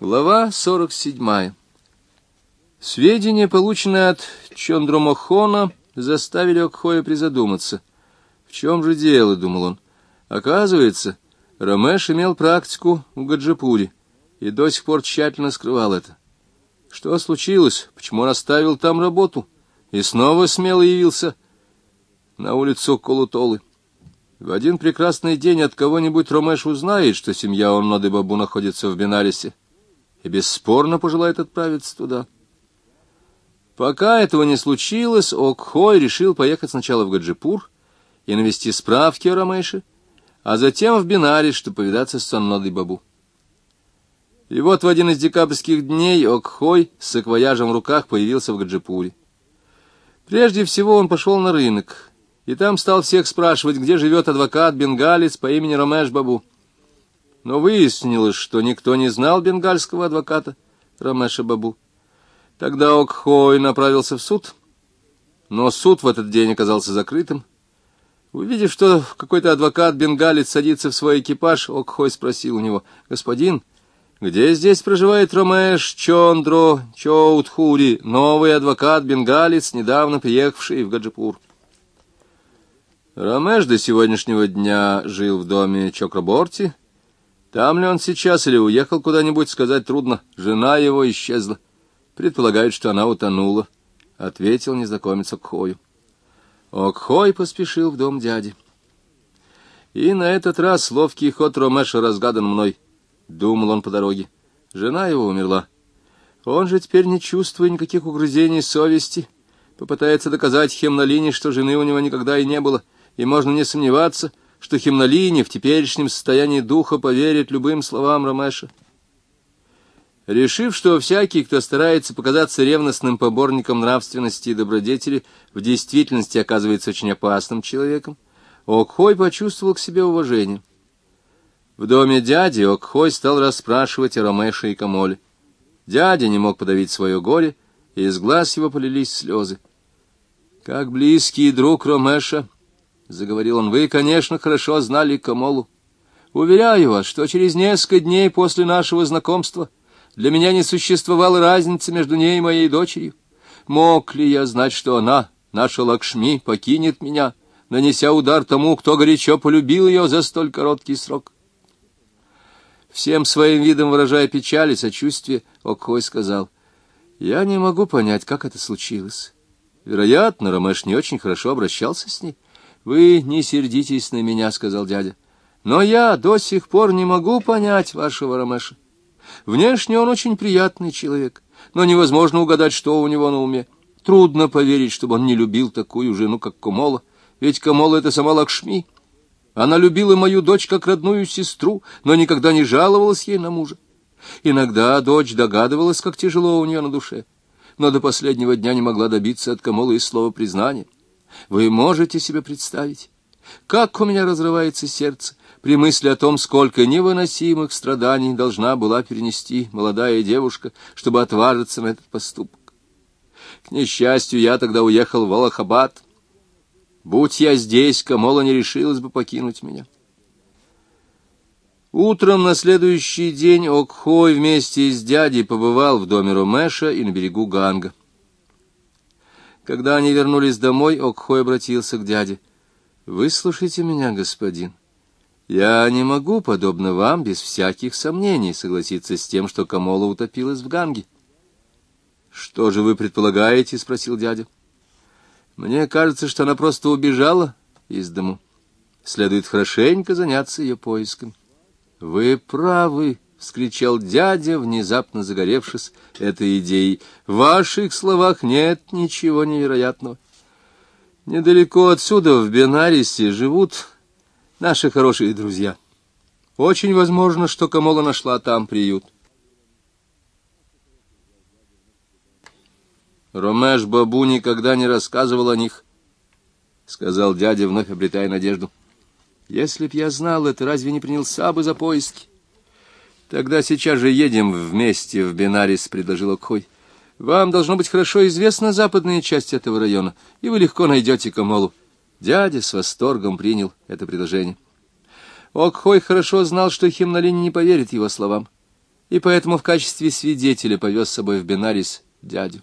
Глава 47. Сведения, полученные от Чондромохона, заставили Окхоя призадуматься. В чем же дело, думал он. Оказывается, Ромеш имел практику в Гаджапуре и до сих пор тщательно скрывал это. Что случилось? Почему он оставил там работу? И снова смело явился на улицу Колутолы. В один прекрасный день от кого-нибудь Ромеш узнает, что семья Онноды Бабу находится в Бенарисе и бесспорно пожелает отправиться туда. Пока этого не случилось, Окхой решил поехать сначала в Гаджипур и навести справки о Ромейше, а затем в Бинарис, чтобы повидаться с Соннодой Бабу. И вот в один из декабрьских дней Окхой с саквояжем в руках появился в Гаджипуре. Прежде всего он пошел на рынок, и там стал всех спрашивать, где живет адвокат-бенгалец по имени Ромеш Бабу но выяснилось, что никто не знал бенгальского адвоката Рамеша Бабу. Тогда Окхой направился в суд, но суд в этот день оказался закрытым. Увидев, что какой-то адвокат-бенгалец садится в свой экипаж, Окхой спросил у него, «Господин, где здесь проживает Ромеш Чондро Чоутхури, новый адвокат-бенгалец, недавно приехавший в Гаджипур?» Ромеш до сегодняшнего дня жил в доме Чокраборти, там ли он сейчас или уехал куда-нибудь, сказать трудно. Жена его исчезла. Предполагают, что она утонула, — ответил незнакомец Окхою. Окхой поспешил в дом дяди. И на этот раз ловкий ход Ромеша разгадан мной, — думал он по дороге. Жена его умерла. Он же теперь, не чувствуя никаких угрызений совести, попытается доказать Хемнолине, что жены у него никогда и не было, и можно не сомневаться — что Химнолине в теперешнем состоянии духа поверит любым словам Ромеша. Решив, что всякий, кто старается показаться ревностным поборником нравственности и добродетели, в действительности оказывается очень опасным человеком, Окхой почувствовал к себе уважение. В доме дяди Окхой стал расспрашивать о Ромеше и Камоле. Дядя не мог подавить свое горе, и из глаз его полились слезы. Как близкий друг Ромеша, — заговорил он, — вы, конечно, хорошо знали Камолу. Уверяю вас, что через несколько дней после нашего знакомства для меня не существовало разницы между ней и моей дочерью. Мог ли я знать, что она, наша Лакшми, покинет меня, нанеся удар тому, кто горячо полюбил ее за столь короткий срок? Всем своим видом выражая печаль и сочувствие, Окхой сказал, «Я не могу понять, как это случилось. Вероятно, Ромеш не очень хорошо обращался с ней». «Вы не сердитесь на меня», — сказал дядя. «Но я до сих пор не могу понять вашего Ромеша. Внешне он очень приятный человек, но невозможно угадать, что у него на уме. Трудно поверить, чтобы он не любил такую жену, как Комола, ведь Комола — это сама Лакшми. Она любила мою дочь как родную сестру, но никогда не жаловалась ей на мужа. Иногда дочь догадывалась, как тяжело у нее на душе, но до последнего дня не могла добиться от Комолы и слова признания. Вы можете себе представить, как у меня разрывается сердце при мысли о том, сколько невыносимых страданий должна была перенести молодая девушка, чтобы отважиться на этот поступок. К несчастью, я тогда уехал в Аллахабад. Будь я здесь, Камола не решилась бы покинуть меня. Утром на следующий день Окхой вместе с дядей побывал в доме Ромеша и на берегу Ганга. Когда они вернулись домой, Окхой обратился к дяде. «Выслушайте меня, господин. Я не могу, подобно вам, без всяких сомнений согласиться с тем, что Камола утопилась в Ганге». «Что же вы предполагаете?» — спросил дядя. «Мне кажется, что она просто убежала из дому. Следует хорошенько заняться ее поиском». «Вы правы», — вскричал дядя, внезапно загоревшись этой идеей. — В ваших словах нет ничего невероятного. Недалеко отсюда, в Бенарисе, живут наши хорошие друзья. Очень возможно, что Камола нашла там приют. Ромеш Бабу никогда не рассказывал о них, — сказал дядя, вновь обретая надежду. — Если б я знал это, разве не принялся бы за поиски? Тогда сейчас же едем вместе в Бенарис, — предложил Окхой. Вам должно быть хорошо известна западная часть этого района, и вы легко найдете Камолу. Дядя с восторгом принял это предложение. Окхой хорошо знал, что Химнолини не поверит его словам. и поэтому в качестве свидетеля повез с собой в Бенарис дядю.